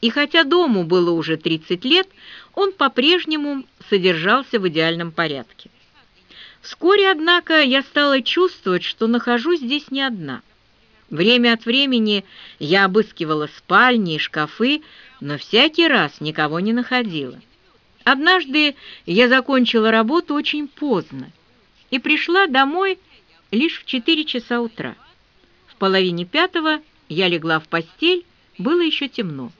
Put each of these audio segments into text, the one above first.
И хотя дому было уже 30 лет, он по-прежнему содержался в идеальном порядке. Вскоре, однако, я стала чувствовать, что нахожусь здесь не одна. Время от времени я обыскивала спальни и шкафы, но всякий раз никого не находила. Однажды я закончила работу очень поздно и пришла домой лишь в 4 часа утра. В половине пятого я легла в постель, было еще темно.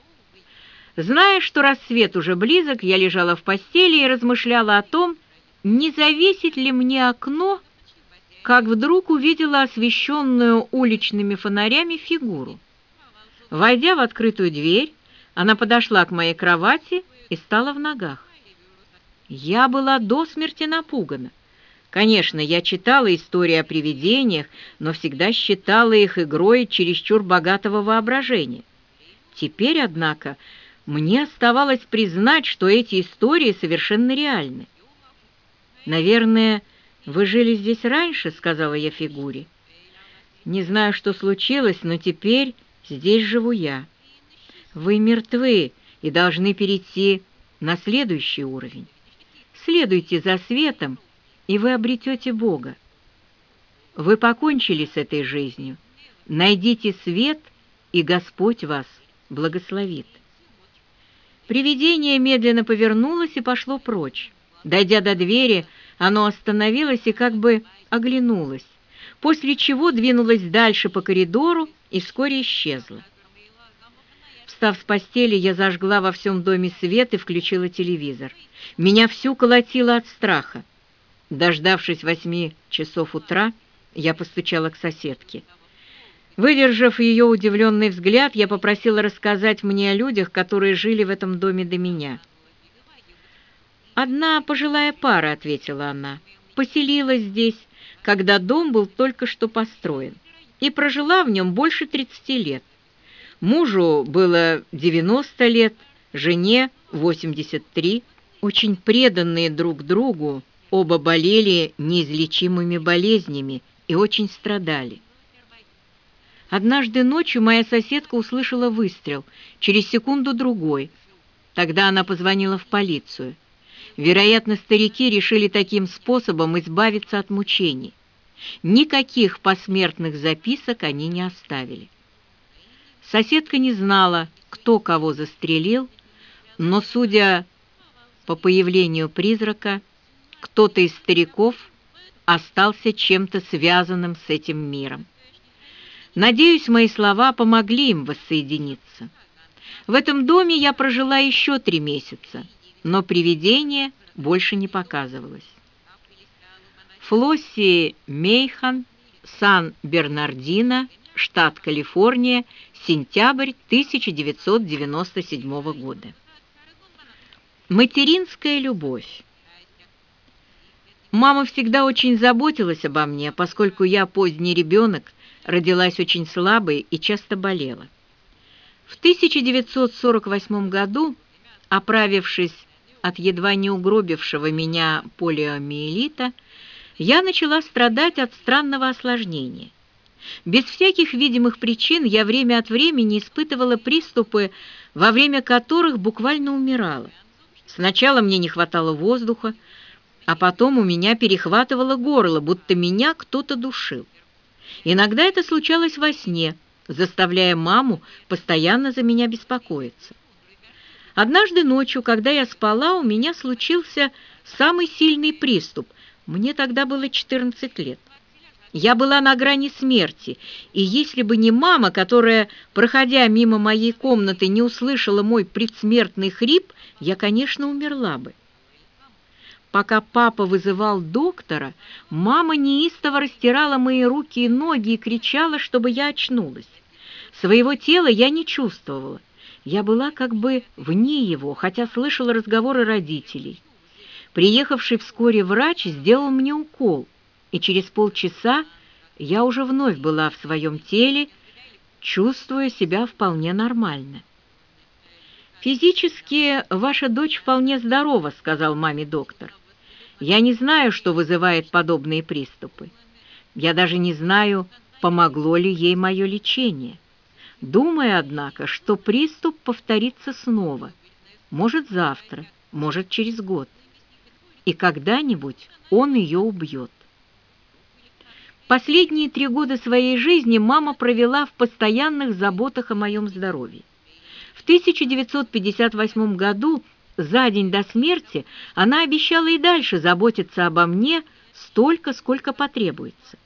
Зная, что рассвет уже близок, я лежала в постели и размышляла о том, не завесить ли мне окно, как вдруг увидела освещенную уличными фонарями фигуру. Войдя в открытую дверь, она подошла к моей кровати и стала в ногах. Я была до смерти напугана. Конечно, я читала истории о привидениях, но всегда считала их игрой чересчур богатого воображения. Теперь, однако, мне оставалось признать, что эти истории совершенно реальны. «Наверное, вы жили здесь раньше», — сказала я фигуре. «Не знаю, что случилось, но теперь здесь живу я. Вы мертвы и должны перейти на следующий уровень. Следуйте за светом, и вы обретете Бога. Вы покончили с этой жизнью. Найдите свет, и Господь вас благословит. Привидение медленно повернулось и пошло прочь. Дойдя до двери, оно остановилось и как бы оглянулось, после чего двинулось дальше по коридору и вскоре исчезло. Встав с постели, я зажгла во всем доме свет и включила телевизор. Меня всю колотило от страха. Дождавшись восьми часов утра, я постучала к соседке. Выдержав ее удивленный взгляд, я попросила рассказать мне о людях, которые жили в этом доме до меня. «Одна пожилая пара», — ответила она, — «поселилась здесь, когда дом был только что построен, и прожила в нем больше 30 лет. Мужу было 90 лет, жене 83, очень преданные друг другу, Оба болели неизлечимыми болезнями и очень страдали. Однажды ночью моя соседка услышала выстрел, через секунду другой. Тогда она позвонила в полицию. Вероятно, старики решили таким способом избавиться от мучений. Никаких посмертных записок они не оставили. Соседка не знала, кто кого застрелил, но, судя по появлению призрака, кто-то из стариков остался чем-то связанным с этим миром. Надеюсь, мои слова помогли им воссоединиться. В этом доме я прожила еще три месяца, но привидение больше не показывалось. Флосси Мейхан, Сан-Бернардино, штат Калифорния, сентябрь 1997 года. Материнская любовь. Мама всегда очень заботилась обо мне, поскольку я поздний ребенок, родилась очень слабой и часто болела. В 1948 году, оправившись от едва не угробившего меня полиомиелита, я начала страдать от странного осложнения. Без всяких видимых причин я время от времени испытывала приступы, во время которых буквально умирала. Сначала мне не хватало воздуха, а потом у меня перехватывало горло, будто меня кто-то душил. Иногда это случалось во сне, заставляя маму постоянно за меня беспокоиться. Однажды ночью, когда я спала, у меня случился самый сильный приступ. Мне тогда было 14 лет. Я была на грани смерти, и если бы не мама, которая, проходя мимо моей комнаты, не услышала мой предсмертный хрип, я, конечно, умерла бы. Пока папа вызывал доктора, мама неистово растирала мои руки и ноги и кричала, чтобы я очнулась. Своего тела я не чувствовала. Я была как бы вне его, хотя слышала разговоры родителей. Приехавший вскоре врач сделал мне укол, и через полчаса я уже вновь была в своем теле, чувствуя себя вполне нормально. «Физически ваша дочь вполне здорова», — сказал маме доктор. «Я не знаю, что вызывает подобные приступы. Я даже не знаю, помогло ли ей мое лечение. думая, однако, что приступ повторится снова, может завтра, может через год, и когда-нибудь он ее убьет. Последние три года своей жизни мама провела в постоянных заботах о моем здоровье. В 1958 году, за день до смерти, она обещала и дальше заботиться обо мне столько, сколько потребуется.